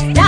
La